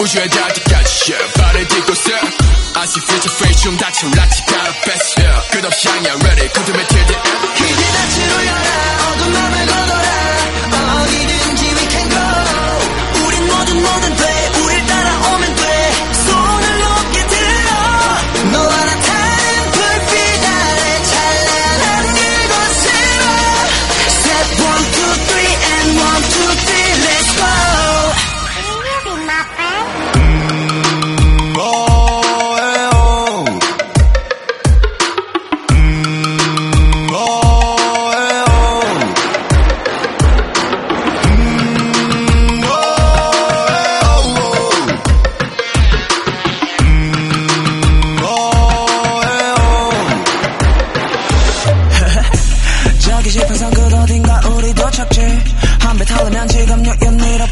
우주에 닿을 때까지 yeah. 발을 딛고 서 I see future face 좀 다치면 라치 가라 best yeah. 끝없이 향해 ready 컨트롤 till the end 갑자기 싶은 상그 어딘가 우리 도착지. 한배 타려면 지금 뉴욕 need